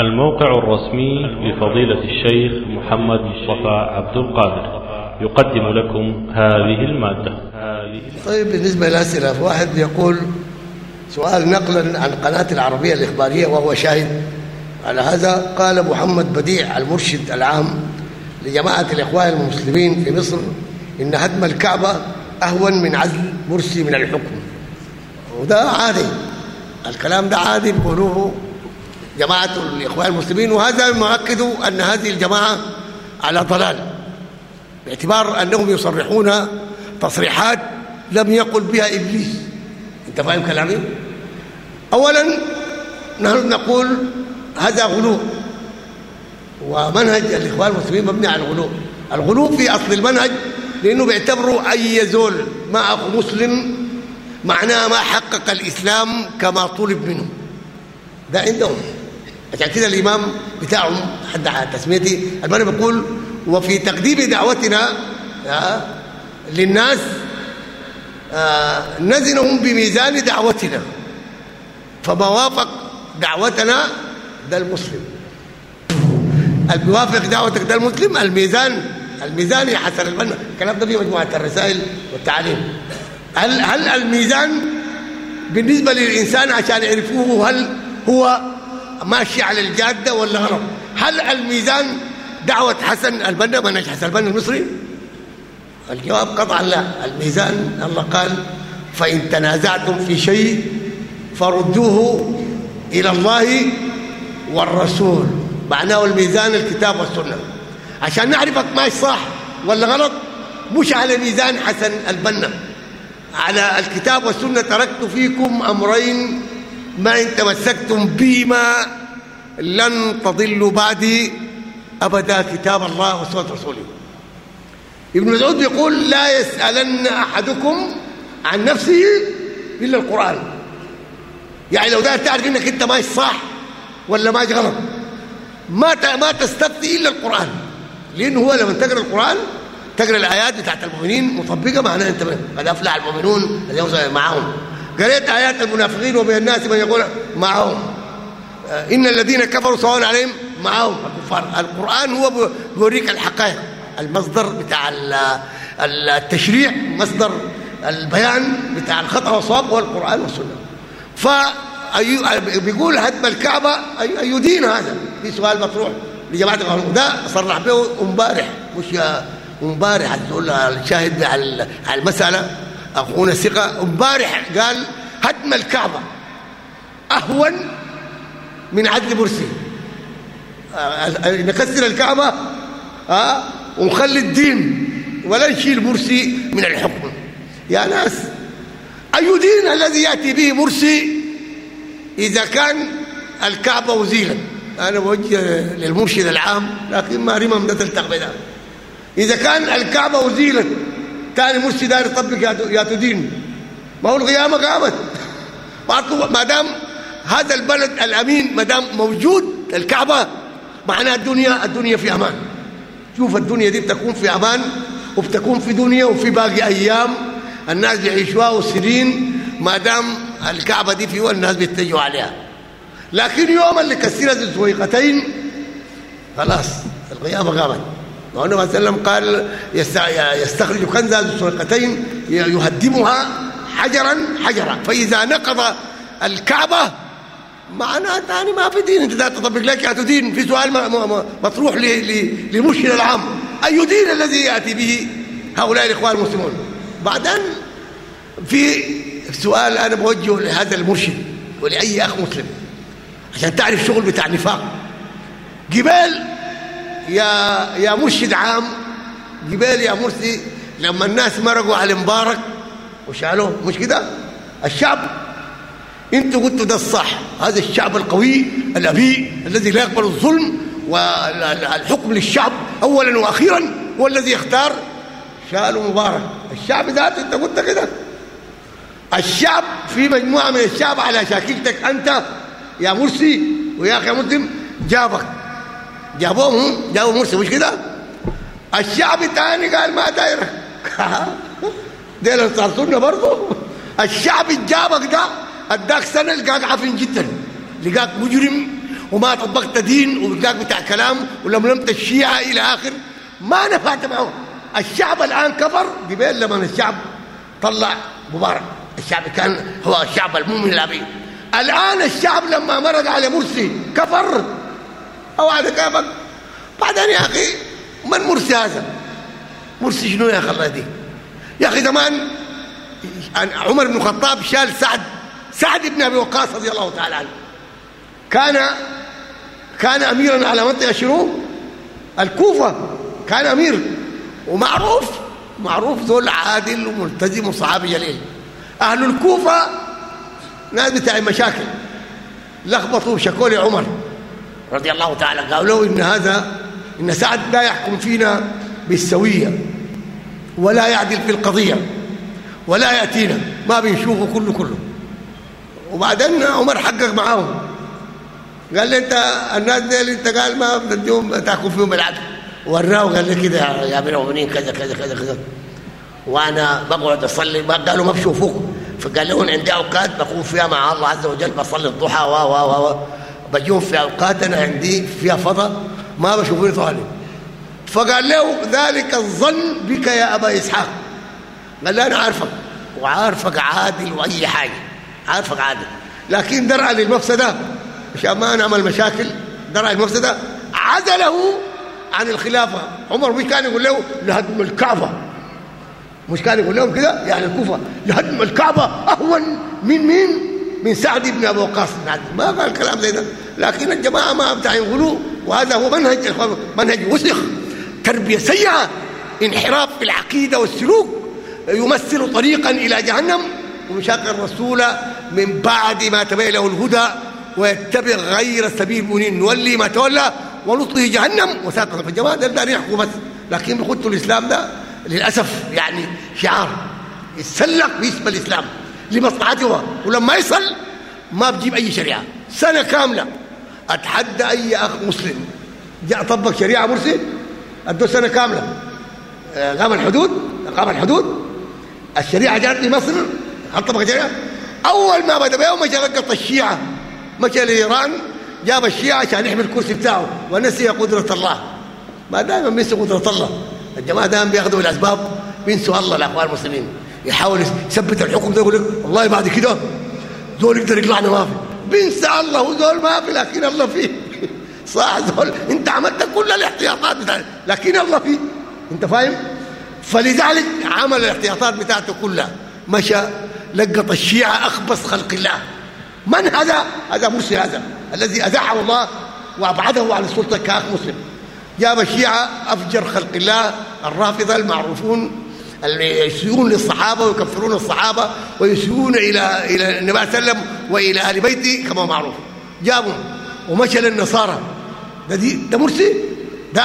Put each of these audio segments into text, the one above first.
الموقع الرسمي لفضيلة الشيخ محمد مصطفى عبد القادر. يقدم لكم هذه المادة. طيب بالنسبة للأسئلة فواحد يقول سؤال نقلا عن قناة العربية الإخبارية وهو شاهد على هذا. قال محمد بديع المرشد العام لجماعة الإخوان المسلمين في مصر إن هدم الكعبة أهون من عزل مرسي من الحكم. وده عادي. الكلام ده عادي بيقولوه جماعة الإخوان المسلمين وهذا مؤكد أن هذه الجماعة على ضلال باعتبار أنهم يصرحون تصريحات لم يقل بها إبليس. أنت فاهم كلامي؟ أولا نحن نقول هذا غلو ومنهج الإخوان المسلمين مبني على الغلو. الغلو في أصل المنهج لأنه بيعتبروا أي زول ما أخو مسلم معناه ما حقق الإسلام كما طلب منه ده عندهم. عشان كده الإمام بتاعهم حد على تسميتي. المعنى بيقول وفي تقديم دعوتنا للناس نزنهم بميزان دعوتنا. فما وافق دعوتنا ده المسلم. الموافق دعوتك ده المسلم الميزان الميزان يا حسن البنا. الكلام ده في مجموعة الرسائل والتعليم. هل هل الميزان بالنسبة للإنسان عشان يعرفوه هل هو ماشي على الجادة ولا غلط هل الميزان دعوة حسن البنا منهج حسن البنا المصري؟ الجواب قطعا لا. الميزان الله قال فإن تنازعتم في شيء فردوه إلى الله والرسول. معناه الميزان الكتاب والسنة. عشان نعرفك ماشي صح ولا غلط مش على ميزان حسن البنا. على الكتاب والسنة تركت فيكم أمرين ما إن تمسكتم بهما لن تضلوا بعدي أبدا كتاب الله وسنة رسوله. ابن مسعود يقول لا يسألن أحدكم عن نفسه إلا القرآن. يعني لو ده تعرف إنك أنت ماشي صح ولا ماشي غلط ما ما تستفتي إلا القرآن. لأنه هو لما تقرأ القرآن تقرأ الآيات بتاعت المؤمنين مطبقة معناها أنت قد افلح المؤمنون الذين معهم. قريت آيات المنافقين وبين الناس من يقول معهم. إن الذين كفروا سواء عليهم معهم الكفار. القرآن هو بيوريك الحقائق. المصدر بتاع التشريع مصدر البيان بتاع الخطأ والصواب هو القرآن والسنة. ف بيقول هدم الكعبة اي دين هذا؟ في سؤال مطروح لجماعة القانون ده صرح به امبارح مش امبارح هتقول الشاهد على المسألة. أخونا ثقة امبارح قال هدم الكعبة. أهون من عدل مرسي. نكسر الكعبة ها أه؟ ونخلي الدين ولا نشيل مرسي من الحكم. يا ناس أي دين الذي يأتي به مرسي إذا كان الكعبة وزيلت أنا بوجه للمرشد العام لكن ما رمم ده تلتق بده إذا كان الكعبة وزيلت ثاني مرشد داير يطبق يا تدين ما هو القيامة قامت. ما دام هذا البلد الأمين ما دام موجود الكعبة معناها الدنيا الدنيا في أمان. شوف الدنيا دي بتكون في أمان وبتكون في دنيا وفي باقي أيام. الناس بيعيشوها وسنين ما دام الكعبة دي فيها الناس بيتجهوا عليها. لكن يوم اللي كسرت الزويقتين خلاص القيامة قامت. الله عليه وسلم قال يستخرج كنز الزويقتين يهدمها حجرا حجرا. فإذا نقض الكعبة معناها ثاني ما في دين أنت تطبق لك يا دين؟ في سؤال مطروح للمشكل العام. أي دين الذي يأتي به هؤلاء الإخوان المسلمون؟ بعدين في سؤال أنا بوجهه لهذا المرشد ولأي أخ مسلم. عشان تعرف شغل بتاع نفاق جبال يا يا مرشد عام جبال يا مرسي لما الناس مرقوا على مبارك وشالوه مش كده؟ الشعب أنتوا قلتوا ده الصح. هذا الشعب القوي الأبي الذي لا يقبل الظلم والحكم للشعب اولا وأخيرا هو الذي يختار شالوا مبارك. الشعب ذاته انت قلت كده. الشعب في مجموعة من الشعب على شاكلتك أنت يا مرسي ويا أخي مسلم جابك. جابوهم جابوا مرسي مش كده؟ الشعب الثاني قال ما دايرك ديل سنه برضه. الشعب اللي جابك ده أداك سنة لقاك عفن جدا. لقاك مجرم وما طبقت دين وبتلاقي بتاع كلام ولملمت الشيعة إلى آخر. ما نفعت معه الشعب الآن كفر قبل لما الشعب طلع مبارك. الشعب كان هو الشعب المؤمن الأبي الآن الشعب لما مرق على مرسي كفر. هذا كفر بعدين يا أخي من مرسي هذا؟ مرسي شنو يا الله دي يا أخي زمان عمر بن الخطاب شال سعد سعد بن أبي وقاص رضي الله تعالى عنه. كان كان أميرا على منطقة شنو؟ الكوفة. كان أمير. ومعروف معروف ذول عادل وملتزم وصحابي جليل. أهل الكوفة ناس بتاع مشاكل. لخبطوا شكوا لي عمر. رضي الله تعالى قالوا إن هذا إن سعد لا يحكم فينا بالسوية ولا يعدل في القضية ولا يأتينا ما بنشوفه كله كله. وبعدين عمر حقق معاهم. قال لي أنت الناس دي أنت قال ما بديهم تاكل فيهم العدل وراه قال لي كده يا امير المؤمنين كذا كذا كذا كذا. وأنا بقعد أصلي قالوا ما بشوفوك فقال لهم عندي أوقات بقوم فيها مع الله عز وجل بصلي الضحى و و و. بجوم في اوقات أنا عندي فيها فضاء ما بشوفوني طالب. فقال له ذلك الظن بك يا أبا إسحاق. قال له أنا عارفك وعارفك عادل وأي حاجة. عارفك عادل. لكن درعا للمفسده مشان ما نعمل مشاكل درعا للمفسده عزله عن الخلافة. عمر مش كان يقول له لهدم الكعبة. مش كان يقول لهم كده؟ يعني الكوفة. لهدم الكعبة أهون من مين؟ من سعد بن أبي وقاص. ما قال كلام زي ده. لكن الجماعة ما بتاع يقولوا وهذا هو منهج منهج وسخ. تربية سيئة انحراف في العقيدة والسلوك يمثل طريقا إلى جهنم ومشاق الرسول من بعد ما تبين له الهدى ويتبع غير سبيل المؤمنين. نولي ما تولى ونطله جهنم وساقط الجماعة. ده دارين بس. لكن بيخطوا الإسلام ده للأسف يعني شعار. يتسلق باسم الإسلام لمصلحته ولما يصل ما بجيب أي شريعة. سنة كاملة. أتحدى أي أخ مسلم. جاء طبق شريعة مرسي ادوا سنة كاملة. قام الحدود قام الحدود. الشريعة جات لمصر طبق شريعة؟ أول ما بدأ بيوم مشى لقط الشيعة. مشى لايران جاب الشيعة عشان يحمي الكرسي بتاعه ونسي قدرة الله. ما دائما بينسوا قدرة الله. الجماعة دائما بيأخذوا الاسباب بينسوا الله الأخوان المسلمين. يحاول يثبت الحكم ده يقول لك والله بعد كده دول يقدر يطلعنا ما في. بينسى الله ودول ما في لكن الله فيه. صح دول انت عملت كل الاحتياطات بتاعتك لكن الله فيه. انت فاهم؟ فلذلك عمل الاحتياطات بتاعته كلها. مشى لقط الشيعة أخبص خلق الله. من هذا؟ هذا مرسي هذا الذي أزعه الله وأبعده عن السلطة كأخ مسلم. جاب الشيعة أفجر خلق الله الرافضة المعروفون اللي يسيئون للصحابة ويكفرون الصحابة ويسيئون إلى إلى النبي صلى الله عليه وسلم وإلى آل بيته كما معروف. جابهم ومشى للنصارى. ده دي ده مرسي؟ ده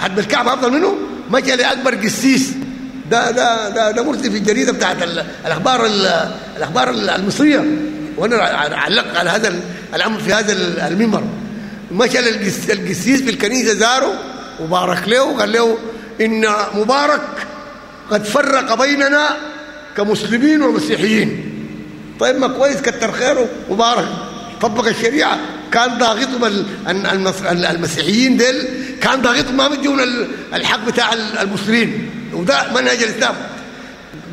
حد الكعبة أفضل منه؟ مشى لأكبر قسيس. ده ده ده ده مرسي في الجريدة بتاعت الأخبار الأخبار المصرية. وأنا علقت على هذا الأمر في هذا المنبر. مشى للقسيس في الكنيسة زاره وبارك له وقال له إن مبارك قد فرق بيننا كمسلمين ومسيحيين. طيب ما كويس كتر خيره مبارك طبق الشريعة. كان ضاغطهم المسيحيين ديل. كان ضاغطهم ما مديون الحق بتاع المسلمين. وده منهج الإسلام.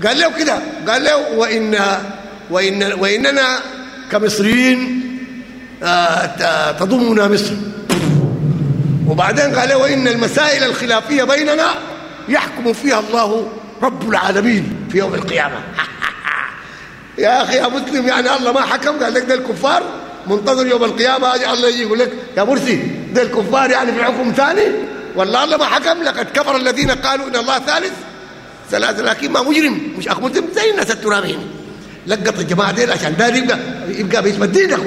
قال له كده. قال له وان وان وإننا كمصريين تضمنا مصر. وبعدين قال له وإن المسائل الخلافية بيننا يحكم فيها الله رب العالمين في يوم القيامة. يا أخي يا مسلم يعني الله ما حكم؟ قال لك ده الكفار منتظر يوم القيامة الله يجي يقول لك يا مرسي ده الكفار يعني في حكم ثاني؟ والله الله ما حكم؟ لقد كفر الذين قالوا إن الله ثالث. ثلاثة لكن ما مجرم مش أخ مسلم زي الناس الترابين. لقط الجماعة دي عشان ده يبقى يبقى باسم الدين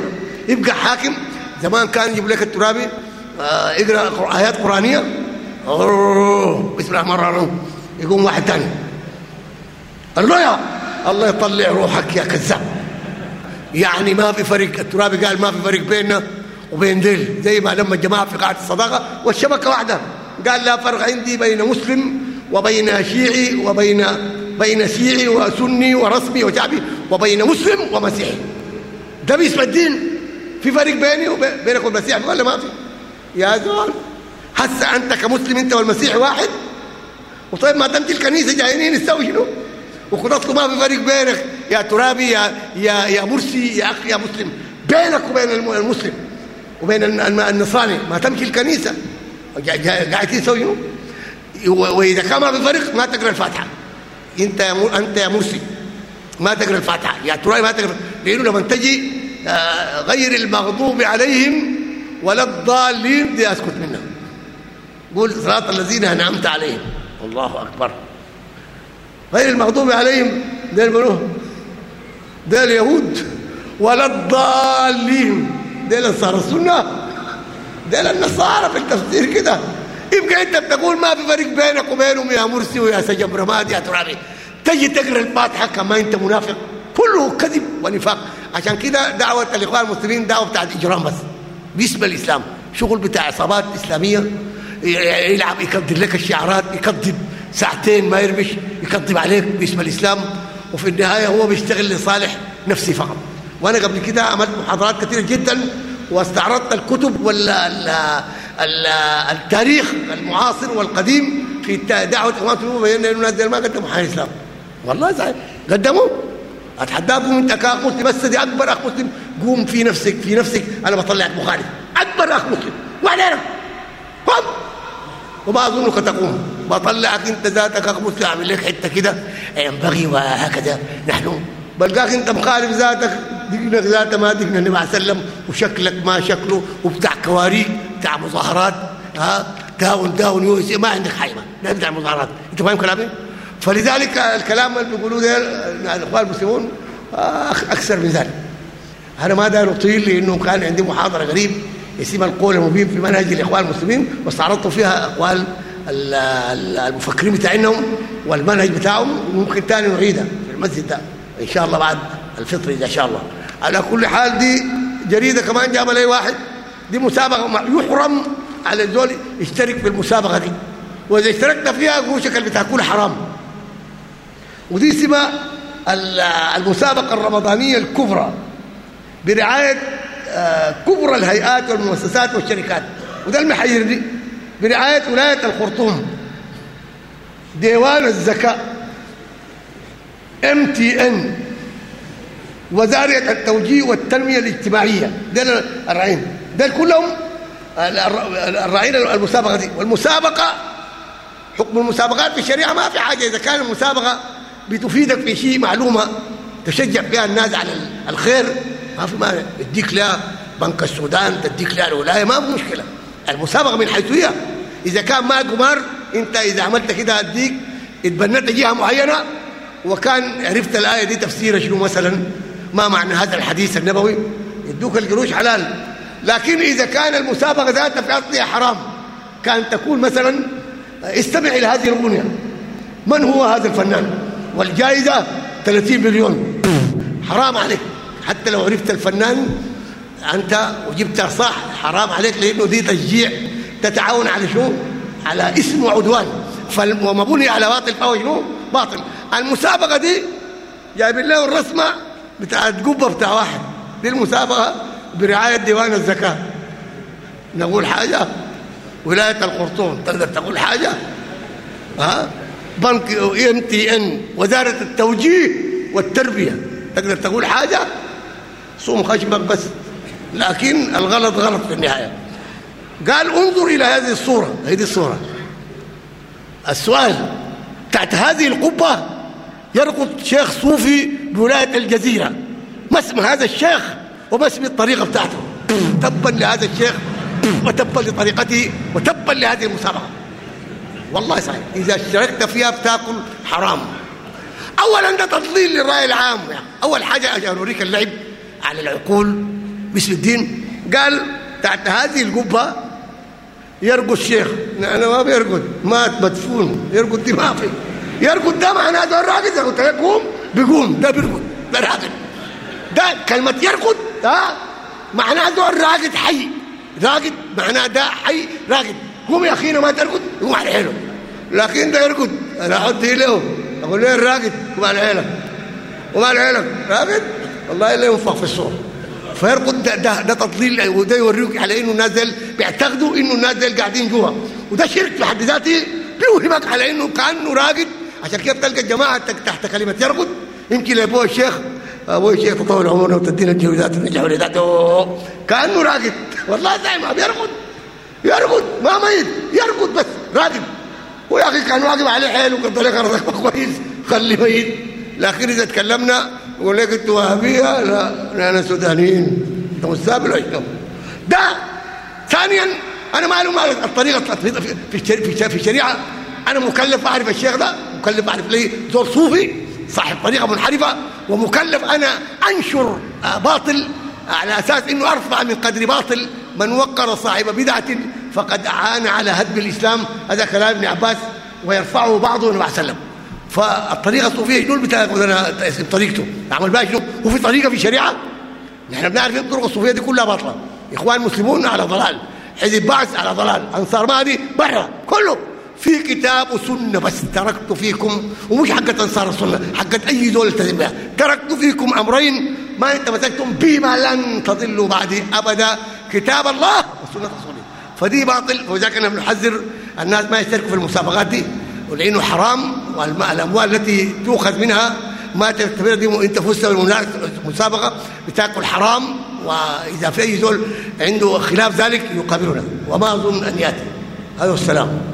يبقى حاكم. زمان كان يجيب لك الترابي آه يقرأ آيات قرآنية. أوه بسم الله الرحمن الرحيم. يقوم واحد ثاني قال له يا الله يطلع روحك يا كذاب. يعني ما في فرق الترابي قال ما في فرق بيننا وبين ديل زي ما لما الجماعه في قاعه الصداقة والشبكة واحدة. قال لا فرق عندي بين مسلم وبين شيعي وبين بين شيعي وسني ورسمي وشعبي وبين مسلم ومسيحي. ده باسم الدين. في فرق بيني وبينك والمسيح ولا ما في؟ يا زول هسه أنت كمسلم أنت والمسيح واحد؟ وطيب ما تمشي الكنيسة جايين نسوي شنو؟ وخلاص ما في فرق بينك يا ترابي يا يا يا مرسي يا أخي يا مسلم. بينك وبين المسلم وبين النصراني. ما تمشي الكنيسة. قاعد تسوي وإذا كان ما في فرق ما تقرأ الفاتحة. أنت يا أنت يا مرسي. ما تقرأ الفاتحة. يا ترابي ما تقرأ. لأنه لما تجي آه، غير المغضوب عليهم ولا الضالين دي أسكت منها قول صراط الذين أنعمت عليهم. الله أكبر. غير المغضوب عليهم ده منو ده اليهود ولا الضالين ده النصارى. السنة ده النصارى في التفسير كده. يبقى انت بتقول ما في فرق بينك وبينهم يا مرسي ويا سجن رماد يا ترابي. تجي تقرأ الفاتحة كما انت منافق. كله كذب ونفاق. عشان كده دعوة الإخوان المسلمين دعوة بتاعت إجرام بس. باسم الإسلام. شغل بتاع عصابات إسلامية يلعب يكذب لك الشعارات يكذب. ساعتين ما يرمش يكذب عليك باسم الإسلام وفي النهاية هو بيشتغل لصالح نفسي فقط. وأنا قبل كده عملت محاضرات كثيرة جدا واستعرضت الكتب ولا التاريخ المعاصر والقديم في دعوة اخوان المسلمين بين الناس ما قدموا حال الاسلام والله صحيح قدموا. اتحداكم أنت مسلم بس دي أكبر اخ مسلم قوم في نفسك في نفسك. أنا بطلعك مخالف أكبر اخ مسلم وعلينا قم وما أظنك تقوم. بطلعك انت ذاتك اخ مسلم اعمل لك حتة كده. ينبغي وهكذا. نحن بلقاك انت مخالف ذاتك. دقنك ذاته ما دقنا النبي عليه وسلم وشكلك ما شكله وبتاع كواريك بتاع مظاهرات. ها؟ داون داون يوسي ما عندك حاجة ما بتاع مظاهرات. انت فاهم كلامي؟ فلذلك الكلام اللي بيقولوه ده الاخوان المسلمون أكثر من ذلك. أنا ما داير أطيل لأنه كان عندي محاضرة قريب اسمها القول المبين في منهج الإخوان المسلمين واستعرضت فيها أقوال المفكرين بتاعهم والمنهج بتاعهم وممكن ثاني نعيدها في المسجد ده إن شاء الله بعد الفطر ان شاء الله. على كل حال دي جريدة كمان جاب لي واحد. دي مسابقة يحرم على الزول يشترك في المسابقة دي. وإذا اشتركت فيها قوشك بتاكل حرام. ودي اسمها المسابقة الرمضانية الكبرى. برعاية آه، كبرى الهيئات والمؤسسات والشركات. وده المحير دي. برعاية ولاية الخرطوم. ديوان الزكاة. ام تي ان وزارة التوجيه والتنمية الاجتماعية. ده الرعين. ده كلهم الرعين المسابقة دي. والمسابقة حكم المسابقات في الشريعة ما في حاجة. إذا كان المسابقة بتفيدك في شيء معلومة تشجع فيها الناس على الخير ما في ما تديك لا بنك السودان تديك لا الولاية ما في مشكلة. المسابقة من حيث هي إذا كان ما قمار أنت إذا عملت كده اديك اتبنت جهة معينة وكان عرفت الآية دي تفسيرها شنو مثلا؟ ما معنى هذا الحديث النبوي؟ يدوك القروش حلال. لكن إذا كان المسابقة ذاتها في اصلها حرام كان تكون مثلا استمع إلى هذه الأغنية. من هو هذا الفنان؟ والجائزة 30 مليون. حرام عليك. حتى لو عرفت الفنان أنت وجبتها صح حرام عليك لأنه دي تشجيع. تتعاون على شو؟ على اسم وعدوان. وما بني على باطل فهو شنو؟ باطل. المسابقة دي جايبين له الرسمة بتاعت قبه بتاع واحد. دي المسابقة برعاية ديوان الزكاة. نقول حاجة؟ ولاية الخرطوم. تقدر تقول حاجة؟ ها؟ بنك إم تي إن. وزارة التوجيه والتربية. تقدر تقول حاجة؟ صوم خشمك بس. لكن الغلط غلط في النهاية. قال انظر إلى هذه الصورة. هذه الصورة. السؤال تحت هذه القبة يرقد شيخ صوفي بولاية الجزيرة. ما اسم هذا الشيخ؟ وما اسم الطريقة بتاعته؟ تبا لهذا الشيخ وتبا لطريقته وتبا لهذه المسابقة. والله صحيح إذا اشتركت فيها بتاكل حرام. اولا ده تضليل للرأي العام. يعني. أول حاجة أوريك اللعب على العقول. باسم الدين قال تحت هذه القبة يرقد الشيخ أنا ما بيرقد. مات مدفون. يرقد دي ما في يرقد ده معناه ده راقد. اذا قلت قوم. بيقوم. ده بيرقد. ده راقد. ده كلمة يرقد. ها؟ معناه ده راقد حي. راقد. معناه ده حي. راقد. قوم يا اخينا ما ترقد. قوم على حيله لكن ده يرقد. أنا أحط له أقول له راقد. قوم على حيلك قوم على حيلك راقد؟ والله لا ينفخ في الصور. فيرقد ده, ده, ده تضليل وده يوريك على إنه نازل بيعتقدوا إنه نازل قاعدين جوا. وده شرك في حد ذاته بيوهمك على إنه كأنه راقد. عشان كده بتلقى الجماعة تحت كلمة يرقد. يمكن لابوه الشيخ ابوه الشيخ تطول عمرنا وتدينا الجوزات ونجح ولداته كأنه راقد. والله زي ما بيرقد. يرقد ما ميت. يرقد بس راقد. ويا أخي كان واقف عليه حيل وقدر رزقك كويس خلي ميت. لكن إذا تكلمنا يقول أنتوا وهابيه لا أنا سودانيين انت مستقبل ولا ده ثانيا أنا ما له الطريقة في في في الشريعه أنا مكلف اعرف الشيخ ده مكلف اعرف ليه زور صوفي صاحب طريقه منحرفه ومكلف أنا انشر باطل على أساس انه ارفع من قدر باطل من وقر صاحب بدعه فقد اعان على هدم الاسلام هذا كلام ابن عباس ويرفعه بعضه النبي عليه وسلم فالطريقة الصوفية شنو بتاع اسم طريقته؟ اعمل بها شنو؟ وفي طريقة في شريعة؟ نحن بنعرف الطرق الصوفية دي كلها باطلة. إخوان مسلمون على ضلال. حزب بعث على ضلال. أنصار مادي برا. كله. في كتاب وسنة بس تركت فيكم. ومش حقه أنصار السنة حقه أي دول التزم بها. تركت فيكم أمرين ما تمسكتم بما لن تضلوا بعدي أبدا. كتاب الله وسنة رسوله. فدي باطل. ولذلك أنا بنحذر الناس ما يشتركوا في المسابقات دي. ولأنه حرام. والاموال التي تؤخذ منها ما تعتبر دي انت فزت بالمسابقه بتاكل حرام وإذا في أي زول عنده خلاف ذلك يقابلنا وما أظن أن يأتي. هذا السلام.